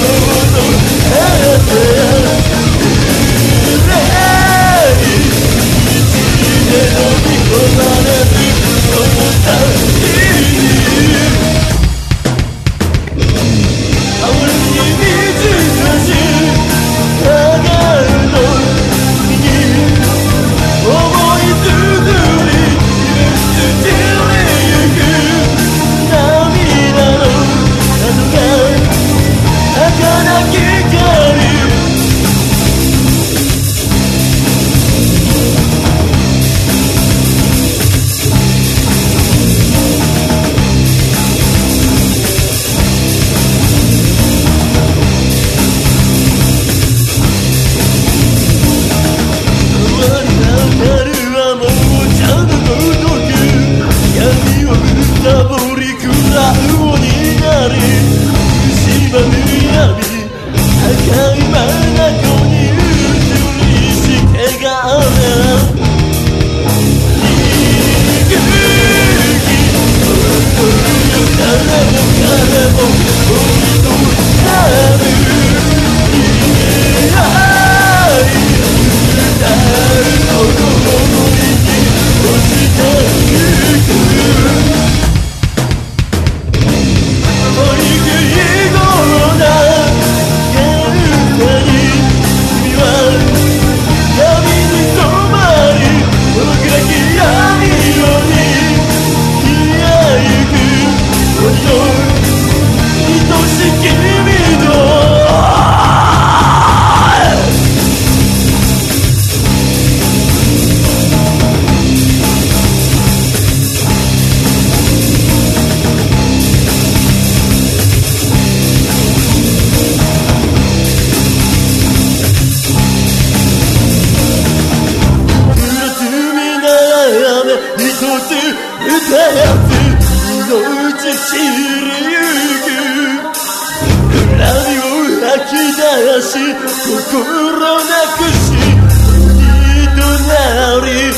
tudo. É كداسي كل كرة نكسي وديد ناري